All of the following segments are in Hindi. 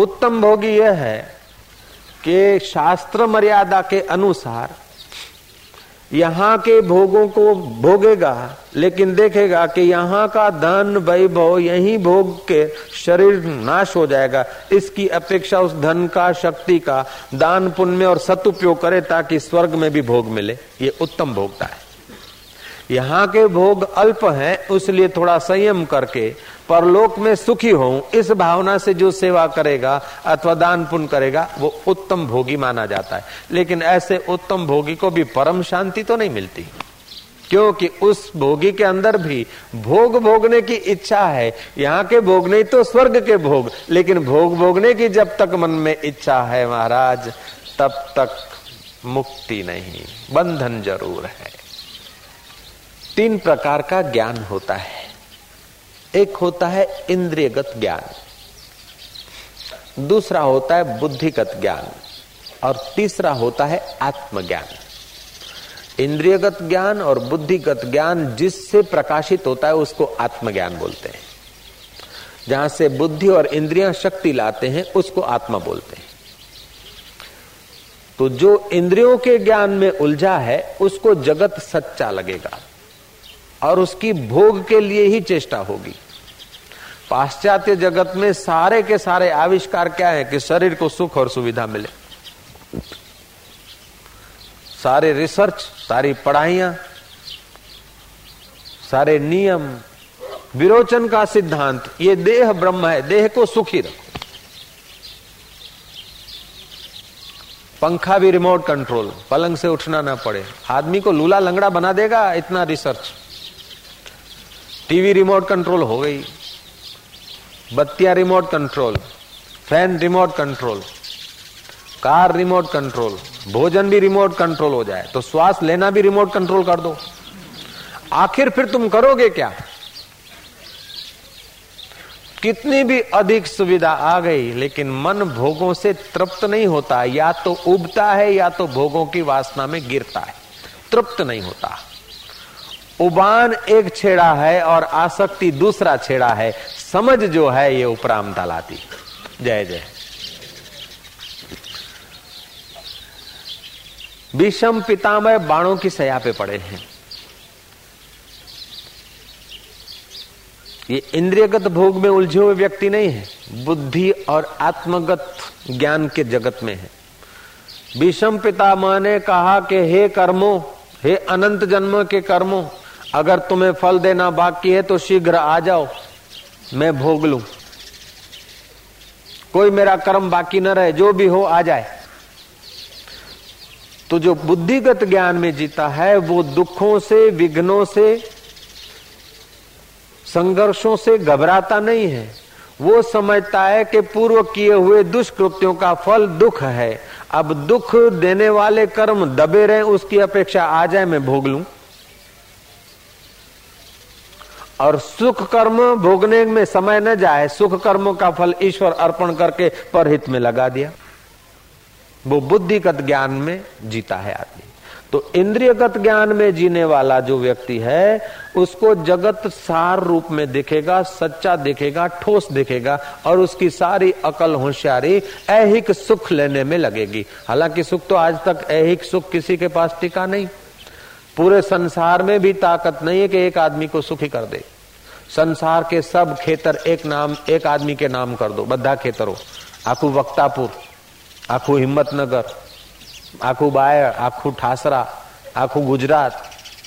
उत्तम भोगी यह है कि शास्त्र मर्यादा के अनुसार यहाँ के भोगों को भोगेगा, लेकिन देखेगा कि यहाँ का धन वैभव यही भोग के शरीर नाश हो जाएगा। इसकी अपेक्षा उस धन का, शक्ति का दान, पुण्य और सदुपयोग करे ताकि स्वर्ग में भी भोग मिले। ये उत्तम भोगता है। यहाँ के भोग अल्प हैं इसलिए थोड़ा संयम करके परलोक में सुखी हो इस भावना से जो सेवा करेगा अथवा दान पुण्य करेगा, वो उत्तम भोगी माना जाता है। लेकिन ऐसे उत्तम भोगी को भी परम शांति तो नहीं मिलती। क्योंकि उस भोगी के अंदर भी भोग भोगने की इच्छा है। यहाँ के भोग नहीं तो स्वर्ग के भोग, लेकिन भोग भोगने की जब तक मन में इच्छा है महाराज, तब तक मुक्ति नहीं, बंधन ज़रूर है। तीन प्रकार का ज्ञान होता है। एक होता है इंद्रियगत ज्ञान, दूसरा होता है बुद्धिगत ज्ञान और तीसरा होता है आत्मज्ञान। इंद्रियगत ज्ञान और बुद्धिगत ज्ञान जिससे प्रकाशित होता है उसको आत्मज्ञान बोलते हैं। जहाँ से बुद्धि और इंद्रियाँ शक्ति लाते हैं, उसको आत्मा बोलते हैं। तो जो इंद्रियों के ज्ञान में उलझा है, उसको जगत सच्चा लगेगा। और उसकी भोग के लिए ही चेष्टा होगी। पाश्चात्य जगत में सारे के सारे आविष्कार क्या है कि शरीर को सुख और सुविधा मिले? सारे रिसर्च, सारी पढ़ाइया, सारे नियम, विरोचन का सिद्धांत, ये देह ब्रह्म है, देह को सुखी रखो। पंखा भी रिमोट कंट्रोल पलंग से उठना ना पड़े। आदमी को लूला लंगड़ा बना देगा, इतना रिसर्च टीवी रिमोट कंट्रोल हो गई, बत्तियाँ remote control, fan remote control, car remote control, भोजन भी रिमोट कंट्रोल हो जाए तो श्वास लेना भी रिमोट कंट्रोल कर दो। आखिर फिर तुम करोगे क्या? कितनी भी अधिक सुविधा आ गई, लेकिन मन भोगों से तृप्त नहीं होता, या तो उबता है, या तो भोगों की वासना में गिरता है। तृप्त नहीं होता। उबान एक छेड़ा है और आसक्ति दूसरा छेड़ा है। समझ जो है, ये उपराम लाती जय जय। विषम पितामह बाणों की सया पे पड़े हैं। ये इंद्रियगत भोग में उलझे हुए व्यक्ति नहीं है। बुद्धि और आत्मगत ज्ञान के जगत में है। विषम पितामह ने कहा कि हे कर्मो, हे अनंत जन्म के कर्मों अगर तुम्हें फल देना बाकी है तो शीघ्र आ जाओ। मैं भोग लू। कोई मेरा कर्म बाकी न रहे, जो भी हो, आ जाए। तो जो बुद्धिगत ज्ञान में जीता है, वो दुखों से, विघ्नों से, संघर्षों से घबराता नहीं है। वो समझता है कि पूर्व किए हुए दुष्कृत्यों का फल दुख है। अब दुख देने वाले कर्म दबे रहे, उसकी अपेक्षा आ जाए, मैं भोग लूँ। और सुख कर्म भोगने में समय न जाए, सुख कर्मों का फल ईश्वर अर्पण करके परहित में लगा दिया। वो बुद्धिगत ज्ञान में जीता है आदमी। तो इंद्रियगत ज्ञान में जीने वाला जो व्यक्ति है, उसको जगत सार रूप में दिखेगा, सच्चा दिखेगा, ठोस दिखेगा, और उसकी सारी अकल होशियारी ऐहिक सुख लेने में लगेगी। हालाँकि सुख तो आज तक ऐहिक सुख किसी के पास टिका नहीं। पूरे संसार में भी ताकत नहीं है कि एक आदमी को सुखी कर दे संसार के सब खेतर एक नाम एक आदमी के नाम कर दो बद्धा खेतरों आखू वक्तापुर आखू हिम्मतनगर आखू बायर आखू ठासरा आखू गुजरात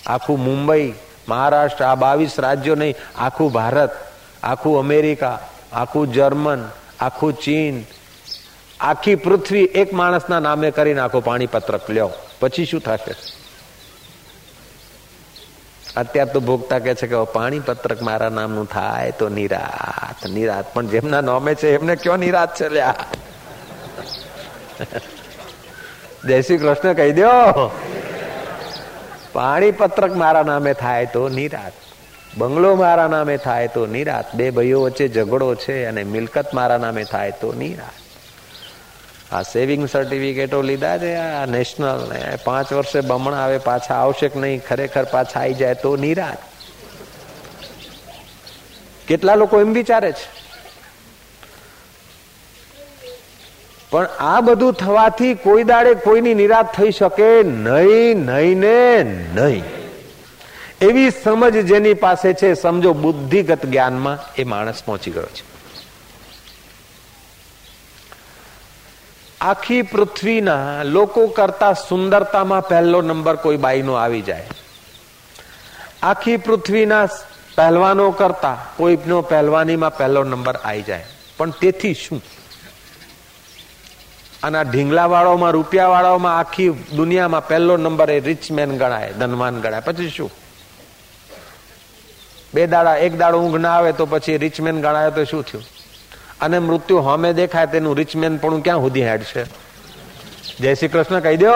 આખું મુંબઈ મહારાષ્ટ્ર આ બાવીસ રાજ્યો નહીં આખું ભારત આખું અમેરિકા આખું જર્મન આખું ચીન આખી પૃથ્વી એક માણસના નામે કરી નાખો પાણી પત્રક લ્યો પછી શું થશે અત્યાર તો ભોગતા કે છે કે પાણી પત્રક મારા નામનું થાય તો નિરાત. નિરાત. પણ જેમના નામે છે એમને કયો નિરાત છે લ્યા? જય શ્રી કૃષ્ણ કહી દો પાણી પત્રક મારા નામે થાય તો નિરાત. બંગલો મારા નામે થાય તો નિરાત. બે ભાઈઓ વચ્ચે ઝઘડો છે અને મિલકત મારા નામે થાય તો નિરાત. આ સેવિંગ સર્ટિફિકેટો લીધા છે, આ નેશનલ ને. પાંચ વર્ષે બમણા આવે, પાછા આવશે કે નહીં, ખરેખર પાછા આવી જાય તો નિરાત કેટલા લોકો એમ વિચારે છે? પણ આ બધું થવાથી કોઈ દાડે કોઈની નિરાશ થઈ શકે નહીં નહીં ને નહીં. એવી સમજ જેની પાસે છે, સમજો બુદ્ધિગત જ્ઞાનમાં એ માણસ પહોંચી ગયો છે. આખી પૃથ્વીના લોકો કરતા સુંદરતામાં પહેલો નંબર કોઈ બાઈનો આવી જાય. આખી પૃથ્વીના પહેલવાનો કરતા કોઈનો પહેલવાનીમાં પહેલો નંબર આવી જાય. પણ તેથી શું? અને આ ઢીંગલા વાળોમાં રૂપિયા વાળોમાં આખી દુનિયામાં પહેલો નંબર એ રિચ મેન ગણાય, ધનવાન ગણાય. પછી શું? બે દાડા, એક દાડો ઊંઘ ના આવે તો પછી રિચમેન ગણાય તો શું થયું? અને મૃત્યુ હમે દેખાય તેનું રિચમેન પણ ક્યાં સુધી હેડ છે જય શ્રી કૃષ્ણ કહી દો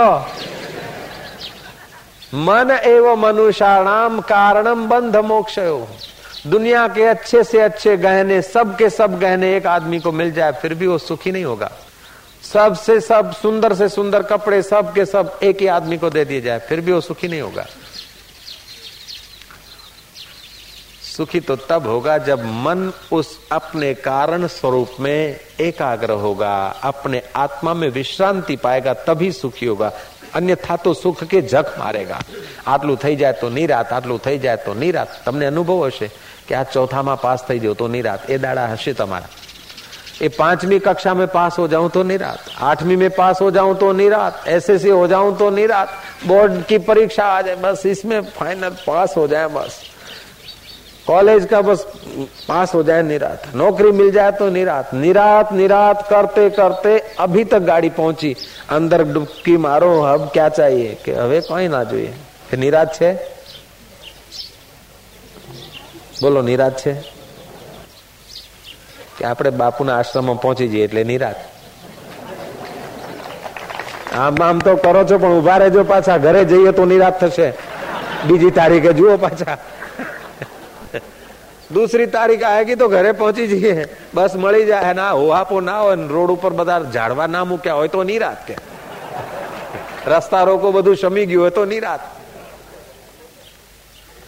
मन एवं मनुष्याणाम कारणम बंध मोक्ष दुनिया के अच्छे से अच्छे गहने सब के सब गहने एक आदमी को मिल जाए फिर भी वो सुखी नहीं होगा सबसे सब सुंदर से सुंदर कपड़े सब के सब एक ही आदमी को दे दिए जाए फिर भी वो सुखी नहीं होगा सुखी तो तब होगा जब मन उस अपने कारण स्वरूप में एकाग्र होगा, अपने आत्मा में विश्रांति पाएगा, तभी सुखी होगा। અન્યથા तो मारेगा। आटलू थी जाए तो नहीं रात आटलू थी जाए तो नहीं रात। तमने अनुभव हे कि आज चौथा આ पास थी जाओ तो नहीं रात ए दाड़ा हसे तमारा ये पांचवी कक्षा में पास हो जाऊँ तो निरात आठवीं में पास हो जाऊँ तो निरात सी हो जाऊँ तो निरात बोर्ड की परीक्षा आ जाए बस इसमें फाइनल पास हो जाए बस कॉलेज का बस पास हो जाए निरात नौकरी मिल जाए तो निरात निरात निरात करते करते अभी तक गाड़ी पहुंची અંદર ડૂબકી મારો હબ ક્યાં ચાહીએ કે હવે કોઈ ના જોઈએ કે નિરાત છે બોલો નિરાત છે કે આપણે બાપુના આશ્રમમાં પહોંચી જઈએ એટલે નિરાત આમ આમ તો કરો છો પણ ઉભા રહેજો પાછા ઘરે જઈએ તો નિરાત થશે બીજી તારીખે જુઓ પાછા दूसरी तारीख आएगी तो घरे पहुंची જઈએ બસ મળી જાય ના હોહાપો ના હોય રોડ ઉપર બધા ઝાડવા ના મૂક્યા હોય તો નિરાત કે રસ્તા રોકો બધું શમી ગયું હોય તો નિરાત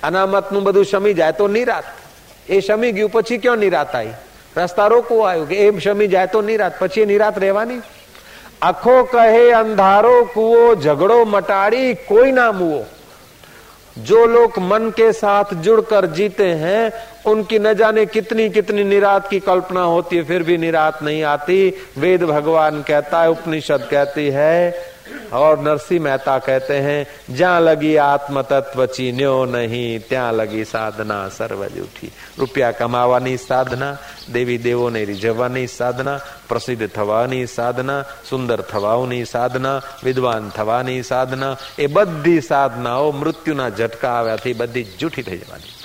અનામત નું બધું શમી જાય તો નિરાત એ શમી ગયું પછી ક્યાં નિરાત આવી રસ્તા રોકવું આવ્યું કે એ શમી જાય તો નિરાત પછી નિરાત રહેવાની આખો કહે અંધારો કુવો ઝઘડો મટાડી કોઈ ના મુવો जो लोग मन के साथ जुड़कर जीते हैं उनकी न जाने कितनी कितनी निरात की कल्पना होती है फिर भी निरात नहीं आती वेद भगवान कहता है उपनिषद कहती है और नरसिंह मेहता कहते हैं જ્યાં લગી આત્મ તત્વ ચીન્યો નહીં ત્યાં લગી સાધના સર્વ જૂઠી રૂપિયા કમાવાની સાધના દેવી દેવોને રીઝવવાની સાધના પ્રસિદ્ધ થવાની સાધના સુંદર થવાની સાધના વિદ્વાન થવાની સાધના એ બધી સાધનાઓ મૃત્યુના ઝટકા આવ્યાથી બધી જૂઠી થઈ જવાની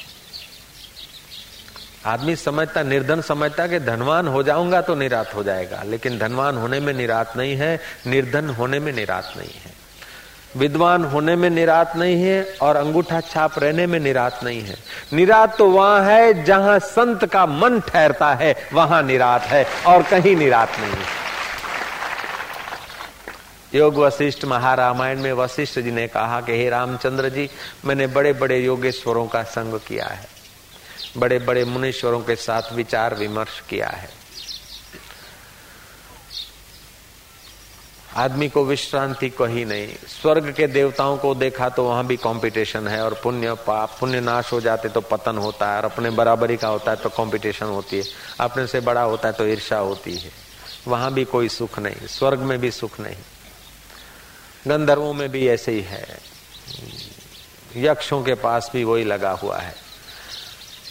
आदमी समझता, निर्धन समझता कि धनवान हो जाऊँगा तो निरात हो जाएगा, लेकिन धनवान होने में निरात नहीं है, निर्धन होने में निरात नहीं है। विद्वान होने में निरात नहीं है और अंगूठा छाप रहने में निरात नहीं है। निरात तो वहाँ है जहाँ संत का मन ठहरता है, वहाँ निरात है और कहीं निरात नहीं है। योग वशिष्ठ महारामायण में वशिष्ठ जी ने कहा कि, हे रामचंद्र जी, मैंने बड़े बड़े योगेश्वरों का संग किया है। बड़े बड़े मुनीश्वरों के साथ विचार विमर्श किया है। आदमी को विश्रांति कही नहीं। स्वर्ग के देवताओं को देखा तो वहाँ भी कंपटीशन है और पुण्य पाप, पुण्य नाश हो जाते तो पतन होता है और अपने बराबरी का होता है तो कंपटीशन होती है। अपने से बड़ा होता है तो ईर्षा होती है। वहाँ भी कोई सुख नहीं, स्वर्ग में भी सुख नहीं। गंधर्वों में भी ऐसे ही है। यक्षों के पास भी वही लगा हुआ है।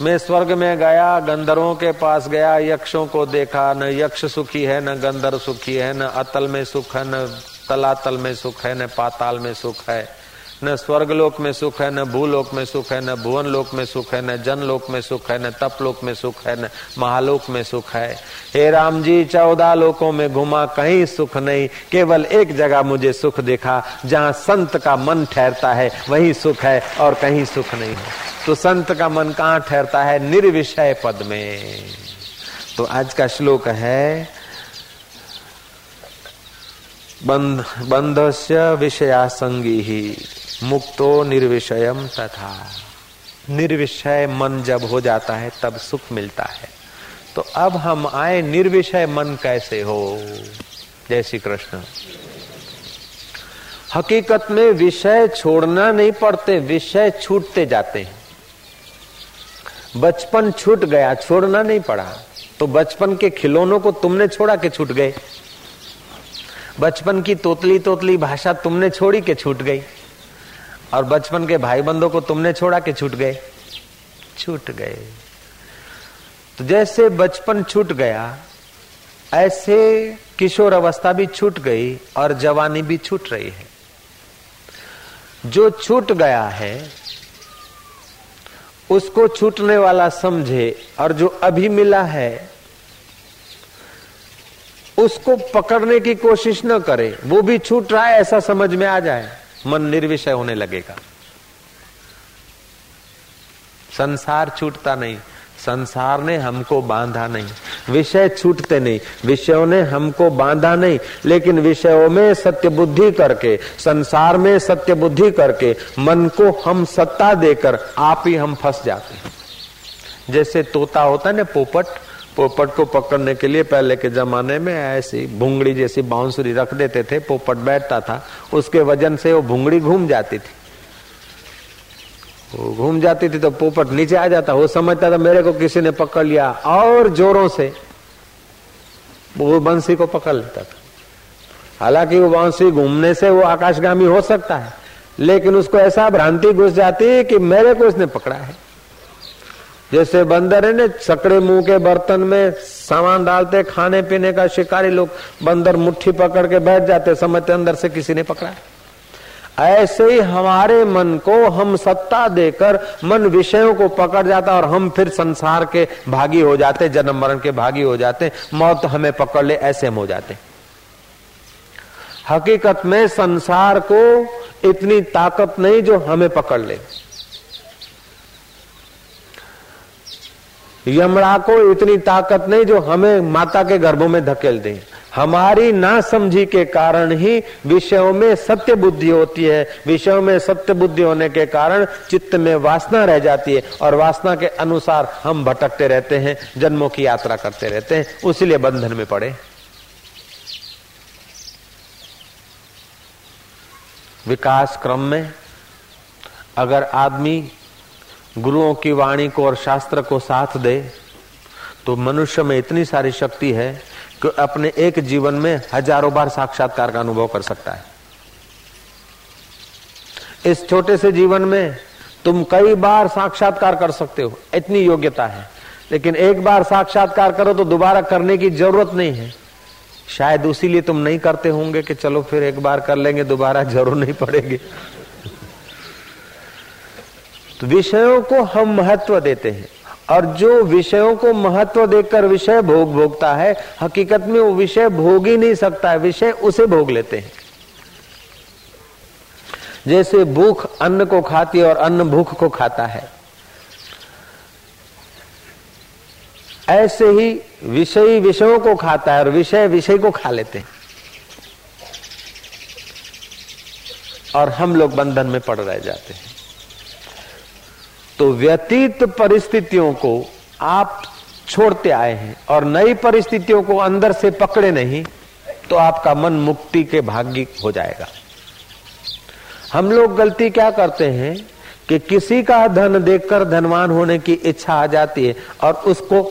मैं स्वर्ग में गया, गंधर्वों के पास गया, यक्षों को देखा, न यक्ष सुखी है, न गंधर्व सुखी है, न अतल में सुख है, न तलातल में सुख है, न पाताल में सुख है। न स्वर्गलोक में सुख है, न भूलोक में सुख है, न भुवन लोक में सुख है, न जनलोक में सुख है, न तपलोक में सुख है, न महालोक में सुख है। हे राम जी, चौदह लोकों में घुमा, कहीं सुख नहीं। केवल एक जगह मुझे सुख देखा, जहाँ संत का मन ठहरता है, वही सुख है और कहीं सुख नहीं है। तो संत का मन कहाँ ठहरता है? निर्विषय पद में। तो आज का श्लोक है, बंध, बंधस्य विषयासंगी। ही मुक्तो निर्विषयम तथा। निर्विषय मन जब हो जाता है, तब सुख मिलता है। तो अब हम आए निर्विषय मन कैसे हो? जय श्री कृष्ण। हकीकत में विषय छोड़ना नहीं पड़ते, विषय छूटते जाते हैं। बचपन छूट गया, छोड़ना नहीं पड़ा। तो बचपन के खिलौनों को तुमने छोड़ा के छूट गए? बचपन की तोतली तोतली भाषा तुमने छोड़ी के छूट गई? और बचपन के भाई बंधों को तुमने छोड़ा के छूट गए? छूट गए। तो जैसे बचपन छूट गया, ऐसे किशोर अवस्था भी छूट गई और जवानी भी छूट रही है। जो छूट गया है, उसको छूटने वाला समझे और जो अभी मिला है, उसको पकड़ने की कोशिश न करे, वो भी छूट रहा है ऐसा समझ में आ जाए। मन निर्विषय होने लगेगा। संसार छूटता नहीं, संसार ने हमको बांधा नहीं। विषय छूटते नहीं, विषयों ने हमको बांधा नहीं, लेकिन विषयों में सत्य बुद्धि करके, संसार में सत्य बुद्धि करके, मन को हम सत्ता देकर आप ही हम फंस जाते हैं। जैसे तोता होता है ना पोपट पोपट को पकड़ने के लिए पहले के जमाने में ऐसी भूंगड़ी जैसी बाउंसरी रख देते थे, पोपट बैठता था, उसके वज़न से वो भूंगड़ी घूम जाती थी। वो घूम जाती थी तो पोपट नीचे आ जाता, वो समझता था, मेरे को किसी ने पकड़ लिया, और जोरों से वो बंसी को पकड़ लेता था। हालाँकि वो बांसी घूमने से वो आकाशगामी हो सकता है, लेकिन उसको ऐसा भ्रांति घुस जाती कि मेरे को उसने पकड़ा है। जैसे बंदर है ना, सकड़े मुँह के बर्तन में सामान डालते, खाने पीने का शिकारी लोग बंदर मुट्ठी पकड़ के बैठ जाते, समझते अंदर से किसी ने पकड़ा। ऐसे ही हमारे मन को हम सत्ता देकर मन विषयों को पकड़ जाता और हम फिर संसार के भागी हो जाते, जन्म मरण के भागी हो जाते, मौत हमें पकड़ ले, ऐसे हम हो जाते। हकीकत में संसार को इतनी ताकत नहीं जो हमें पकड़ ले। यमड़ा को इतनी ताकत नहीं जो हमें माता के गर्भों में धकेल दे। हमारी ना समझी के कारण ही विषयों में सत्य बुद्धि होती है। विषयों में सत्य बुद्धि होने के कारण चित्त में वासना रह जाती है और वासना के अनुसार हम भटकते रहते हैं, जन्मों की यात्रा करते रहते हैं उसीलिए बंधन में पड़े। विकास क्रम में अगर आदमी गुरुओं की वाणी को और शास्त्र को साथ दे तो मनुष्य में इतनी सारी शक्ति है कि अपने एक जीवन में हज़ारों बार साक्षात्कार का अनुभव कर सकता है। इस छोटे से जीवन में तुम कई बार साक्षात्कार कर सकते हो, इतनी योग्यता है। लेकिन एक बार साक्षात्कार करो तो दोबारा करने की ज़रूरत नहीं है। शायद उसी तुम नहीं करते होंगे कि चलो फिर एक बार कर लेंगे, दोबारा ज़रूर नहीं पड़ेगी। तो विषयों को हम महत्व देते हैं। और जो विषयों को महत्व देकर विषय भोग भोगता है, हकीकत में वो विषय भोग ही नहीं सकता है, विषय उसे भोग लेते हैं। जैसे भूख अन्न को खाती है और अन्न भूख को खाता है। ऐसे ही विषय विषयों को खाता है और विषय विषय को खा लेते हैं। और हम लोग बंधन में पड़ रह जाते हैं। तो व्यतीत परिस्थितियों को आप छोड़ते आए हैं और नई परिस्थितियों को अंदर से पकड़े नहीं तो आपका मन मुक्ति के भाग्य हो जाएगा। हम लोग गलती क्या करते हैं कि किसी का धन देखकर धनवान होने की इच्छा आ जाती है और उसको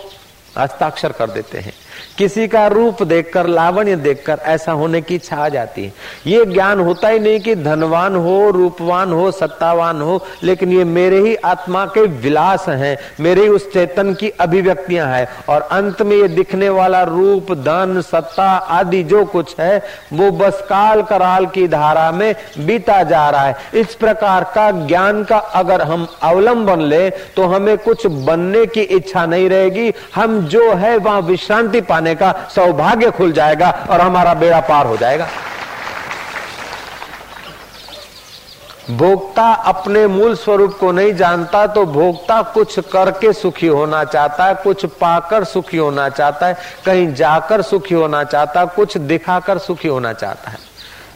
हस्ताक्षर कर देते हैं। किसी का रूप देखकर, लावण्य देखकर ऐसा होने की इच्छा आ जाती है। ये ज्ञान होता ही नहीं कि धनवान हो, रूपवान हो, सत्तावान हो, लेकिन ये मेरे ही आत्मा के विलास हैं, मेरे ही उस चेतन की अभिव्यक्तियाँ हैं। और अंत में ये दिखने वाला रूप, धन, सत्ता आदि जो कुछ है, वो बस काल कराल की धारा में बीता जा रहा है। इस प्रकार का ज्ञान का अगर हम अवलंबन ले तो हमें कुछ बनने की इच्छा नहीं रहेगी। हम जो है, वहाँ विश्रांति पाने पाने का सौभाग्य खुल जाएगा और हमारा बेड़ा पार हो जाएगा। भोक्ता अपने मूल स्वरूप को नहीं जानता तो भोक्ता कुछ करके सुखी होना चाहता है, कुछ पाकर सुखी होना चाहता है, कहीं जाकर सुखी होना चाहता है, कुछ दिखाकर सुखी होना चाहता है।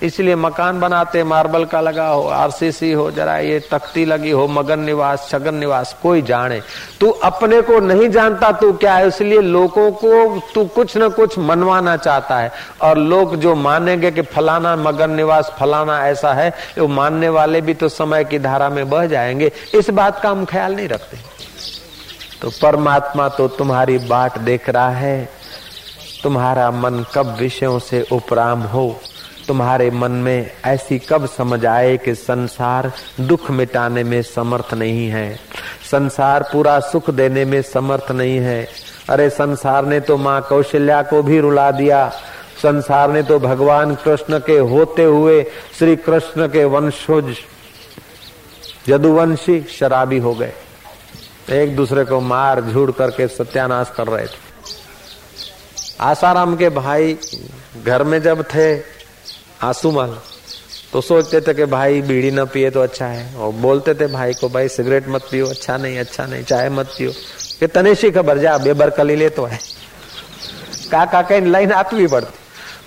इसलिए मकान बनाते, मार्बल का लगा हो आरसीसी हो, जरा ये तख्ती लगी हो, मगन निवास, छगन निवास, कोई जाने। तू अपने को नहीं जानता तू क्या है, इसलिए लोगों को तू कुछ न कुछ मनवाना चाहता है। और लोग जो मानेंगे कि फलाना मगन निवास, फलाना ऐसा है, वो मानने वाले भी तो समय की धारा में बह जाएँगे। इस बात का हम ख्याल नहीं रखते। तो परमात्मा तो तुम्हारी बाट देख रहा है। तुम्हारा मन कब विषयों से उपराम हो? तुम्हारे मन में ऐसी कब समझ आए कि संसार दुख मिटाने में समर्थ नहीं है? संसार पूरा सुख देने में समर्थ नहीं है। अरे संसार ने तो माँ कौशल्या को भी रुला दिया। संसार ने तो भगवान कृष्ण के होते हुए श्री कृष्ण के वंशोज, यदुवंशी, शराबी हो गए। एक दूसरे को मार झूड़ करके सत्यानाश कर रहे थे। आसाराम के भाई घर में जब थे आंसूमल तो सोचते थे कि भाई बीड़ी न पिए तो अच्छा है। और बोलते थे भाई को, भाई सिगरेट मत पियो अच्छा नहीं अच्छा नहीं, चाय मत पियो। कि तनेशी खबर, जा, बेबर कली ले तो है। काका कहीं लाइन आतवी पड़ती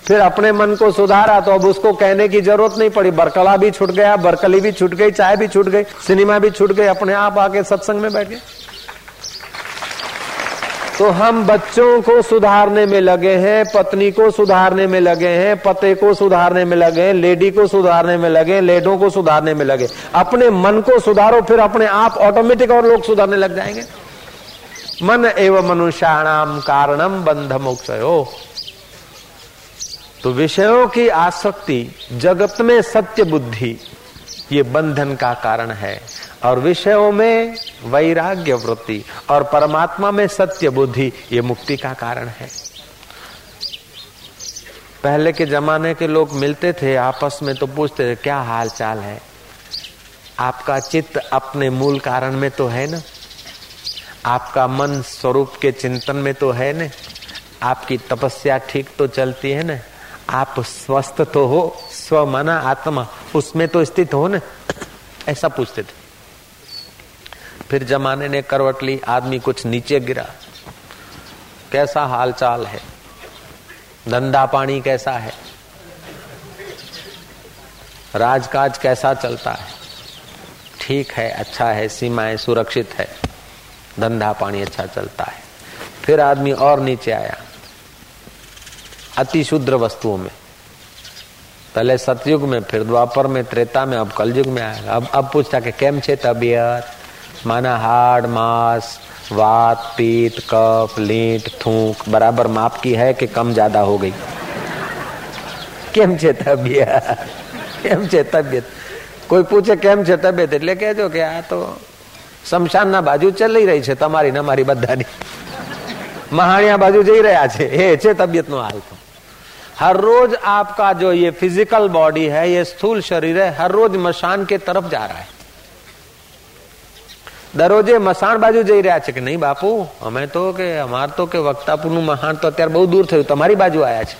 फिर अपने मन को सुधारा तो अब उसको कहने की ज़रूरत नहीं पड़ी। बरकला भी छूट गया, बरकली भी छूट गई, चाय भी छूट गई, सिनेमा भी छूट गई, अपने आप आके सत्संग में बैठ गए। तो हम बच्चों को सुधारने में लगे हैं, पत्नी को सुधारने में लगे हैं, पते को सुधारने में लगे हैं, लेडी को सुधारने में लगे लेडों को सुधारने में लगे अपने मन को सुधारो, फिर अपने आप ऑटोमेटिक और लोग सुधारने लग जाएँगे। मन एवं मनुष्याणाम कारणम बंध मोक्ष तो विषयों की आसक्ति, जगत में सत्य बुद्धि, ये बंधन का कारण है। और विषयों में वैराग्य वृत्ति और परमात्मा में सत्य बुद्धि, ये मुक्ति का कारण है। पहले के जमाने के लोग मिलते थे, आपस में तो पूछते थे, क्या हाल चाल है? आपका चित्त अपने मूल कारण में तो है ना? आपका मन स्वरूप के चिंतन में तो है ना? आपकी तपस्या ठीक तो चलती है ना? आप स्वस्थ तो हो, स्व मना आत्मा, उसमें तो स्थित हो ना? ऐसा पूछते थे। फिर जमाने ने करवट ली, आदमी कुछ नीचे गिरा। कैसा हाल चाल है? धंधा पानी कैसा है? राजकाज कैसा चलता है? ठीक है अच्छा है, सीमाएँ सुरक्षित है, धंधा पानी अच्छा चलता है। फिर आदमी और नीचे आया अति शुद्र वस्तुओं में। पहले सतयुग में, फिर द्वापर में, त्रेता में, अब कलयुग में आएगा अब अब पूछता कि केम छे तबियत? माना हाड़ मांस वात पीत कफ लीट थूक बराबर माप की है कि कम ज्यादा हो गई કેમ છે તબિયત કેમ છે તબિયત કોઈ પૂછે કેમ છે તબિયત એટલે કહેજો કે આ તો શમશાનના બાજુ ચલી રહી છે તમારી ને અમારી બધાની મહાણિયા બાજુ જઈ રહ્યા છે એ છે તબિયતનો હાલ તો हर रोज आपका जो ये फिजिकल बॉडी है ये स्थूल शरीर है हर रोज मशान के तरफ जा रहा है દરરોજે મસાણ બાજુ જઈ રહ્યા છે કે નહીં બાપુ અમે તો કે અમાર તો કે વક્તાપુરનું મહાણ તો અત્યારે બહુ દૂર થયું તમારી બાજુ આવ્યા છે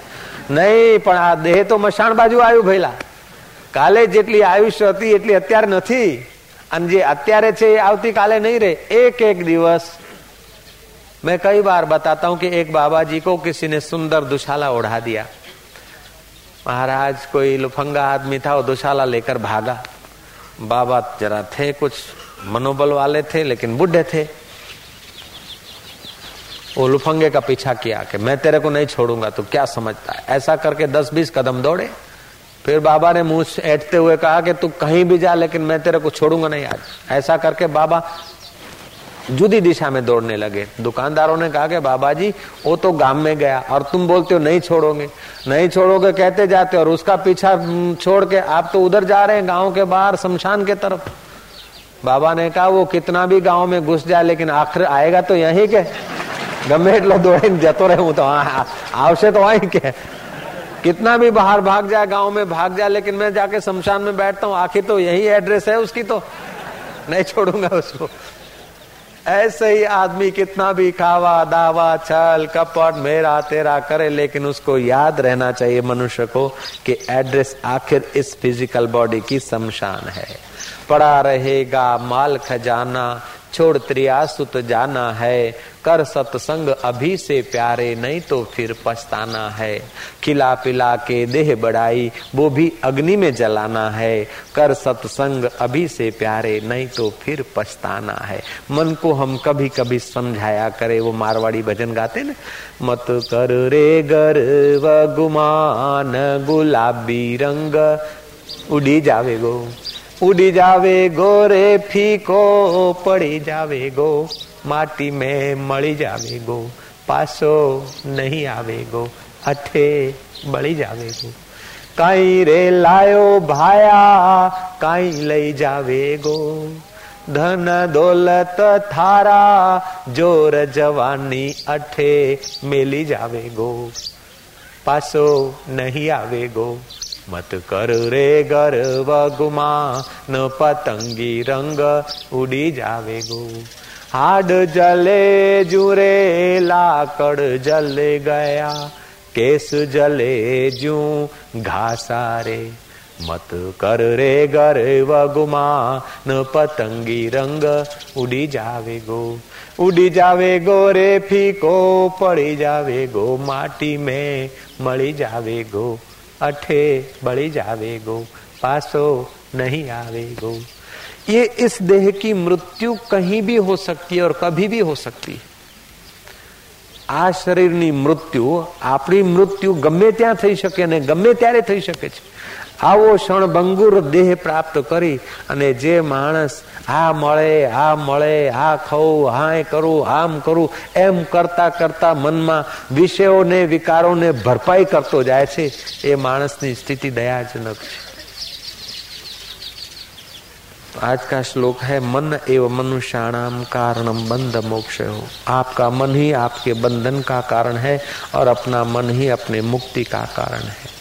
નહીં પણ આ દેહ તો મસાણ બાજુ આવ્યું ભૈલા કાલે જેટલી આયુષ્ય હતી એટલી અત્યારે નથી અને જે અત્યારે છે એ આવતીકાલે નહીં રહે એક એક દિવસ मैं कई बार बताता हूं कि एक बाबा जी को किसी ने सुंदर दुशाला उड़ा दिया महाराज कोई लुफंगा आदमी था वो दुशाला लेकर भागा बाबा जरा थे कुछ मनोबल वाले थे, लेकिन बुढ़े थे। वो लुफंगे का पीछा किया कि मैं तेरे को नहीं छोड़ूँगा तो क्या समझता है? ऐसा करके दस बीस कदम दौड़े। फिर बाबा ने मुँह ऐठते हुए कहा कि तू कहीं भी जा, लेकिन मैं तेरे को छोड़ूँगा नहीं आज। ऐसा करके बाबा जुदी दिशा में दौड़ने लगे। दुकानदारों ने कहा कि बाबा जी वो तो गाँव में गया, और तुम बोलते हो नहीं छोड़ोगे। नहीं छोड़ोगे, कहते जाते और उसका पीछा छोड़ के आप तो उधर जा रहे हैं गाँव के बाहर, शमशान के तरफ़। बाबा ने कहा वो कितना भी गांव में घुस जाए लेकिन आखिर आएगा तो यही के गमे એટલો દોડીને જતો રહે હું તો આવશે तो वही के कितना भी बाहर भाग जाए गांव में भाग जाए लेकिन मैं जाके शमशान में बैठता हूँ आखिर तो यही एड्रेस है उसकी तो नहीं छोड़ूंगा उसको ऐसे ही आदमी कितना भी खावा, दावा, छल, कपट, मेरा, तेरा करे, लेकिन उसको याद रहना चाहिए मनुष्य को कि एड्रेस आखिर इस फ़िज़िकल बॉडी की शमशान है। पड़ा रहेगा माल खजाना छोड़ त्रिया सुत जाना है। कर सत्संग अभी से प्यारे, नहीं तो फिर पछताना है। खिला पिला के देह बढ़ाई, वो भी अग्नि में जलाना है। कर सत्संग अभी से प्यारे, नहीं तो फिर पछताना है। मन को हम कभी कभी समझाया करे, वो मारवाड़ी भजन गाते ना? मत कर रे गर व गुमान गुलाबी रंग, उड़ी जावे गो। उड़ी जावे गो, रे फीको, पड़ी जावे गो, माटी में मળી जावे गो, पासो नहीं आवे गो अठे बળી जावे गो। काई रे लायो भाया, काई लई जावे गो। धन दौलत थारा, ज़ोर जवानी अठे मेली जावे गो। पासो नहीं आवे गो। मत कर रे गर्व गुमा न पतंगी रंग उड़ी जावे गो। हाड जले जुरे, लाकड़ जल गया, केस जले जू घासारे। मत कर रे गर्व गुमा न पतंगी रंग उड़ी जावे गो। उड़ी जावे गो रे फीको, पड़ी जावे गो, माटी में मड़ी जावे गो। अठे बड़ी जावे गो पासो नहीं आवे गो ये इस देह की मृत्यु कहीं भी हो सकती है और कभी भी हो सकती है આ શરીરની મૃત્યુ આપણી મૃત્યુ ગમે ત્યાં થઈ શકે અને ગમે ત્યારે થઈ શકે છે આવો ક્ષણભંગુર દેહ પ્રાપ્ત કરી અને જે માણસ આ મળે આ મળે આ ખાવું હા કરું આમ કરું એમ કરતા કરતા મનમાં વિષયોને વિકારોને ભરપાઈ કરતો જાય છે એ માણસની સ્થિતિ દયાજનક છે आज का श्लोक है मन एवं मनुष्याणाम कारणम बंध मोक्ष हो आपका मन ही आपके बंधन का कारण है और अपना मन ही अपने मुक्ति का कारण है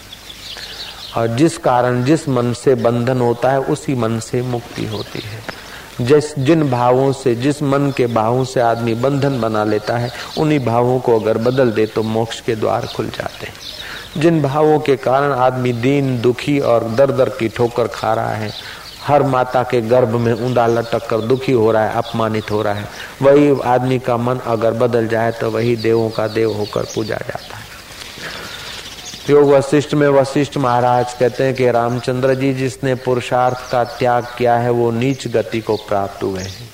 और जिस कारण जिस मन से बंधन होता है, उसी मन से मुक्ति होती है। जिस, जिन भावों से, जिस मन के भावों से आदमी बंधन बना लेता है, उन्हीं भावों को अगर बदल दे तो मोक्ष के द्वार खुल जाते हैं। जिन भावों के कारण आदमी दीन, दुखी और दर दर की ठोकर खा रहा है, हर माता के गर्भ में ऊंधा लटक कर दुखी हो रहा है, अपमानित हो रहा है, वही आदमी का मन अगर बदल जाए तो वही देवों का देव होकर पूजा जाता है। योग वशिष्ठ में वशिष्ठ महाराज कहते हैं कि रामचंद्र जी जिसने पुरुषार्थ का त्याग किया है, वो नीच गति को प्राप्त हुए हैं।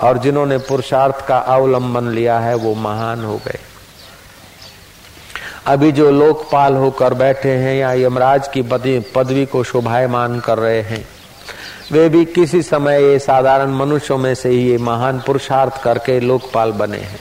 और जिन्होंने पुरुषार्थ का अवलंबन लिया है, वो महान हो गए। अभी जो लोकपाल होकर बैठे हैं या यमराज की पदवी को शोभायमान कर रहे हैं, वे भी किसी समय ये साधारण मनुष्यों में से ही ये महान पुरुषार्थ करके लोकपाल बने हैं।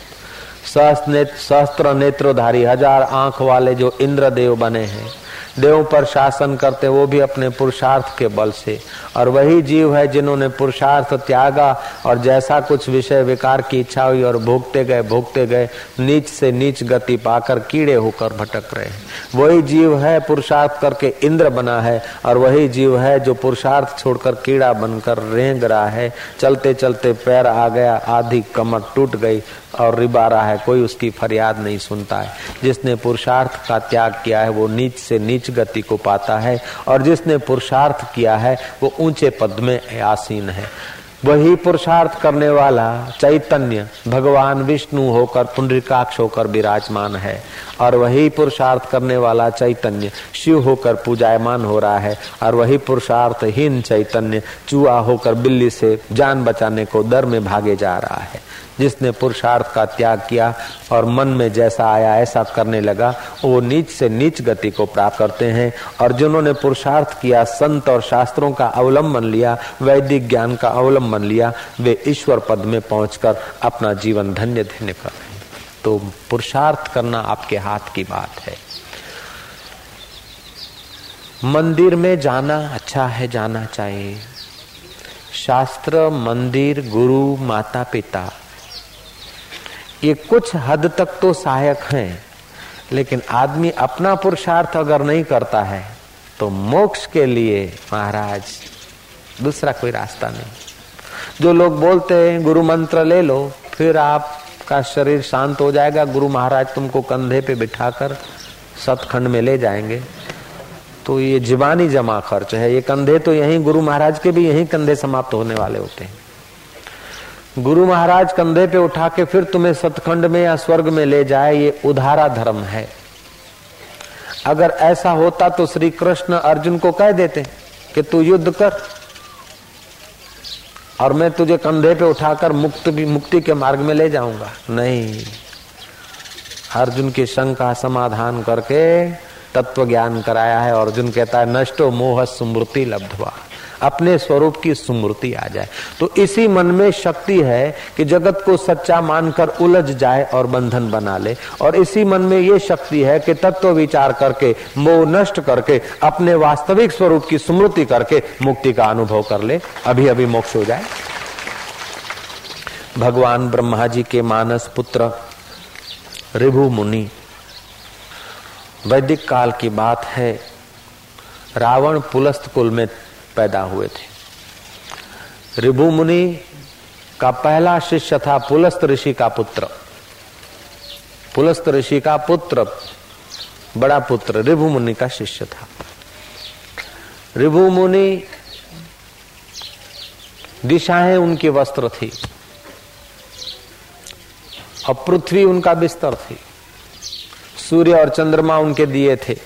सहस्त्र नेत्रोधारी हज़ार आँख वाले जो इंद्रदेव बने हैं, देव पर शासन करते वो भी अपने पुरुषार्थ के बल से। और वही जीव है जिन्होंने पुरुषार्थ त्यागा और जैसा कुछ विषय विकार की इच्छा हुई और भोगते गए भोगते गए, नीच से नीच गति पाकर कीड़े होकर भटक रहे हैं। वही जीव है पुरुषार्थ करके इंद्र बना है और वही जीव है जो पुरुषार्थ छोड़कर कीड़ा बनकर रेंग रहा है। चलते चलते पैर आ गया, आधी कमर टूट गई और रिबा रहा है, कोई उसकी फरियाद नहीं सुनता है। जिसने पुरुषार्थ का त्याग किया है, वो नीच से नीच गति को पाता है, और जिसने पुरुषार्थ किया है, वो ऊँचे पद में आसीन है। वही पुरुषार्थ करने वाला चैतन्य, भगवान विष्णु होकर, पुंडरिकाक्ष होकर विराजमान है। और वही पुरुषार्थ करने वाला चैतन्य, शिव होकर पूजायमान हो रहा है। और वही पुरुषार्थहीन चैतन्य, चूहा होकर बिल्ली से जान बचाने को दर में भागे जा रहा है। जिसने पुरुषार्थ का त्याग किया और मन में जैसा आया ऐसा करने लगा, वो नीच से नीच गति को प्राप्त करते हैं। और जिन्होंने पुरुषार्थ किया, संत और शास्त्रों का अवलंबन लिया, वैदिक ज्ञान का अवलंबन लिया, वे ईश्वर पद में पहुंचकर अपना जीवन धन्य धन्य कर रहे तो पुरुषार्थ करना आपके हाथ की बात है। मंदिर में जाना अच्छा है, जाना चाहिए। शास्त्र, मंदिर, गुरु माता पिता ये कुछ हद तक तो सहायक हैं, लेकिन आदमी अपना पुरुषार्थ अगर नहीं करता है तो मोक्ष के लिए महाराज, दूसरा कोई रास्ता नहीं। जो लोग बोलते हैं, गुरु मंत्र ले लो, फिर आपका शरीर शांत हो जाएगा, गुरु महाराज तुमको कंधे पे बिठाकर सतखंड में ले जाएँगे। तो ये जीवानी जमा खर्च है, ये कंधे तो यही गुरु महाराज के भी यही कंधे समाप्त होने वाले होते हैं। गुरु महाराज कंधे पे उठा के फिर तुम्हें सतखंड में या स्वर्ग में ले जाए, ये उधारा धर्म है। अगर ऐसा होता तो श्री कृष्ण अर्जुन को कह देते कि तू युद्ध कर और मैं तुझे कंधे पे उठाकर मुक्त भी मुक्ति के मार्ग में ले जाऊँगा। नहीं। अर्जुन की शंका समाधान करके तत्व ज्ञान कराया है। अर्जुन कहता है, नष्टो मोह स्मृति लब्धवा। अपने स्वरूप की स्मृति आ जाए। तो इसी मन में शक्ति है कि जगत को सच्चा मानकर उलझ जाए और बंधन बना ले। और इसी मन में ये शक्ति है कि तत्व विचार करके, मोह नष्ट करके, अपने वास्तविक स्वरूप की स्मृति करके मुक्ति का अनुभव कर ले। अभी अभी मोक्ष हो जाए। भगवान ब्रह्मा जी के मानस पुत्र रिभु मुनि, वैदिक काल की बात है, रावण पुलस्त कुल में पैदा हुए थे। रिभु मुनि का पहला शिष्य था पुलस्त ऋषि का पुत्र। पुलस्त ऋषि का पुत्र, बड़ा पुत्र रिभु मुनि का शिष्य था। रिभु मुनि दिशाएँ उनकी वस्त्र थी और पृथ्वी उनका बिस्तर थी। सूर्य और चंद्रमा उनके दिए थे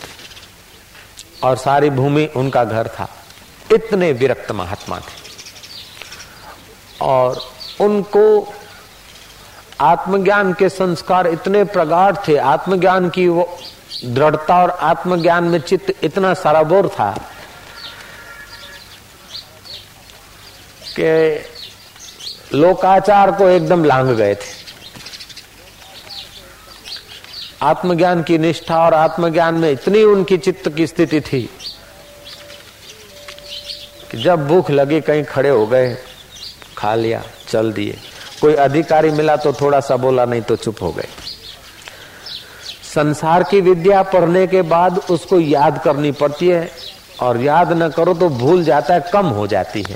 और सारी भूमि उनका घर था। इतने विरक्त महात्मा थे। और उनको आत्मज्ञान के संस्कार इतने प्रगाढ़ थे, आत्मज्ञान की वो दृढ़ता और आत्मज्ञान में चित्त इतना सराबोर था कि लोकाचार को एकदम लांग गए थे। आत्मज्ञान की निष्ठा और आत्मज्ञान में इतनी उनकी चित्त की स्थिति थी कि जब भूख लगी कहीं खड़े हो गए, खा लिया, चल दिए। कोई अधिकारी मिला तो थोड़ा सा बोला, नहीं तो चुप हो गए। संसार की विद्या पढ़ने के बाद उसको याद करनी पड़ती है, और याद न करो तो भूल जाता है, कम हो जाती है।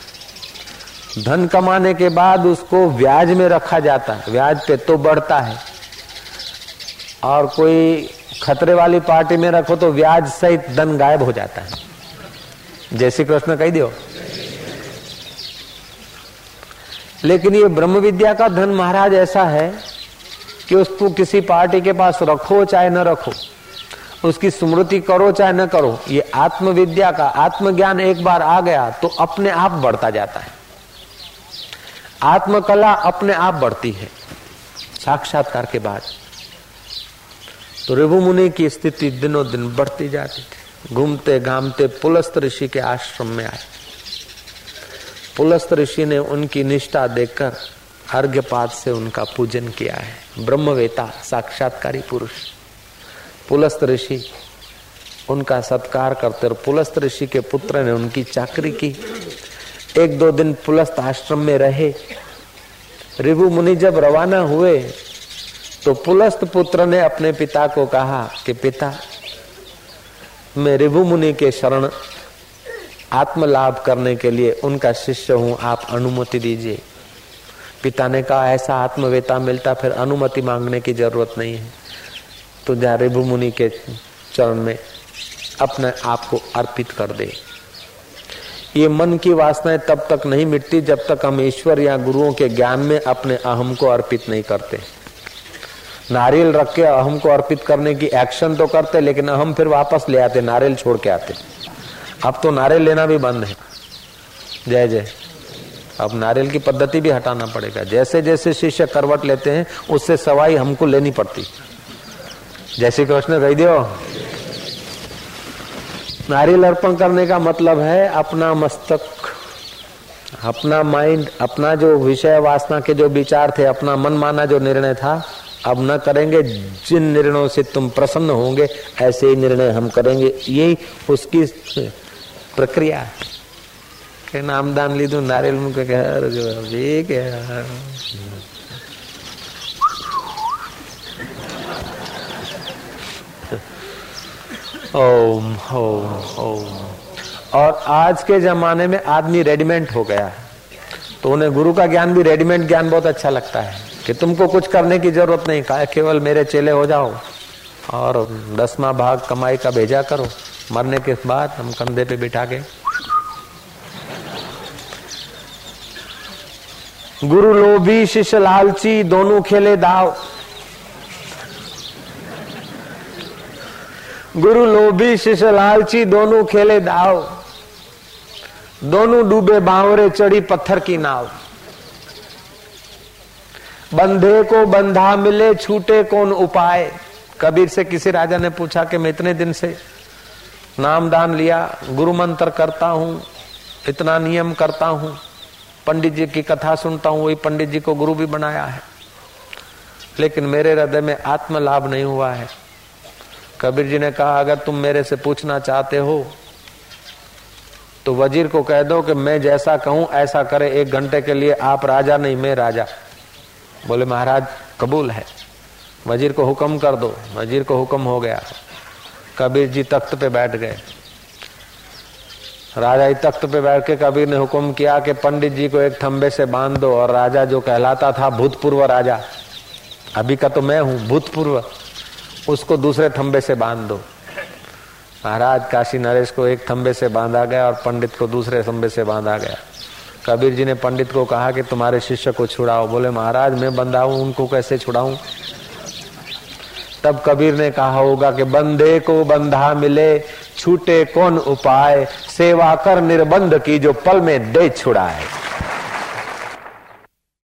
धन कमाने के बाद उसको ब्याज में रखा जाता है ब्याज पे तो बढ़ता है। और कोई खतरे वाली पार्टी में रखो तो ब्याज सहित धन गायब हो जाता है। जय श्री कृष्ण कही दो लेकिन ये ब्रह्म विद्या का धन महाराज ऐसा है कि उसको किसी पार्टी के पास रखो चाहे न रखो, उसकी स्मृति करो चाहे न करो, ये आत्मविद्या का, आत्मज्ञान एक बार आ गया तो अपने आप बढ़ता जाता है। आत्मकला अपने आप बढ़ती है, साक्षात्कार के बाद। तो रिभु मुनि की स्थिति दिनों दिन बढ़ती जाती थी। घूमते घामते पुलस्त ऋषि के आश्रम में आए। पुलस्त ऋषि ने उनकी निष्ठा देखकर अर्घ्यपात से उनका पूजन किया है। ब्रह्मवेता, साक्षात्कारी पुरुष। पुलस्त ऋषि, उनका सत्कार करते और पुलस्त ऋषि के पुत्र ने उनकी चाकरी की। एक दो दिन पुलस्त आश्रम में रहे। रिभु मुनि जब रवाना हुए तो पुलस्त पुत्र ने अपने पिता को कहा कि, पिता मैं रिभु मुनि के शरण आत्मलाभ करने के लिए उनका शिष्य हूँ, आप अनुमति दीजिए। पिता ने कहा, ऐसा आत्मवेता मिलता, फिर अनुमति मांगने की ज़रूरत नहीं है। तो जा रिभु मुनि के चरण में अपने आप को अर्पित कर दे। ये मन की वासनाएँ तब तक नहीं मिटती जब तक हम ईश्वर या गुरुओं के ज्ञान में अपने अहम को अर्पित नहीं करते। नारियल रख के अहम को अर्पित करने की एक्शन तो करते, लेकिन अहम फिर वापस ले आते, नारियल छोड़ के आते। अब तो नारियल लेना भी बंद है। जय जय। अब नारियल की पद्धति भी हटाना पड़ेगा। जैसे जैसे शिष्य करवट लेते हैं, उससे सवाई हमको लेनी पड़ती। जैसे कृष्ण, कही दो नारियल अर्पण करने का मतलब है अपना मस्तक, अपना माइंड अपना जो विषय वासना के जो विचार थे, अपना मन माना जो निर्णय था अब न करेंगे जिन निर्णयों से तुम प्रसन्न होंगे ऐसे ही निर्णय हम करेंगे यही उसकी प्रक्रिया है કે નામદાન લીધું નારિયેલ મૂકે કે હર એ કે ओम ओम ओम और आज के जमाने में आदमी रेडीमेड हो गया है तो उन्हें गुरु का ज्ञान भी रेडीमेड ज्ञान बहुत अच्छा लगता है कि तुमको कुछ करने की ज़रूरत नहीं, कहा, केवल मेरे चेले हो जाओ और दसवा भाग कमाई का भेजा करो। मरने के बाद हम कंधे पे बिठा के। गुरु लोभी, शिष्य लालची, दोनों खेले दाव। गुरु लोभी, शिष्य लालची, दोनों खेले दाव। दोनों डूबे बावरे, चढ़ी पत्थर की नाव। बंधे को बंधा मिले, छूटे कौन उपाय? कबीर से किसी राजा ने पूछा कि मैं इतने दिन से नाम दान लिया, गुरु मंत्र करता हूँ, इतना नियम करता हूँ, पंडित जी की कथा सुनता हूँ, वही पंडित जी को गुरु भी बनाया है। लेकिन मेरे हृदय में आत्म लाभ नहीं हुआ है। कबीर जी ने कहा, अगर तुम मेरे से पूछना चाहते हो तो वज़ीर को कह दो कि मैं जैसा कहूँ, ऐसा करे, एक घंटे के लिए आप राजा नहीं, मैं राजा। बोले, महाराज, कबूल है। वज़ीर को हुक्म कर दो। वज़ीर को हुक्म हो गया। कबीर जी तख्त पे बैठ गए। राजा ही तख्त पे बैठ के कबीर ने हुक्म किया कि पंडित जी को एक थंबे से बाँध दो और राजा जो कहलाता था भूतपूर्व राजा, अभी का तो मैं हूँ भूतपूर्व, उसको दूसरे थम्बे से बाँध दो। महाराज काशी नरेश को एक थंबे से बांधा गया और पंडित को दूसरे थम्बे से बांधा गया। कबीर जी ने पंडित को कहा कि तुम्हारे शिष्य को छुड़ाओ। बोले, महाराज, मैं बंधा हूँ, उनको कैसे छुड़ाऊं? तब कबीर ने कहा होगा कि बंदे को बंधा मिले, छूटे कौन उपाय? सेवा कर निर्बंध की जो पल में दे छुड़ाए।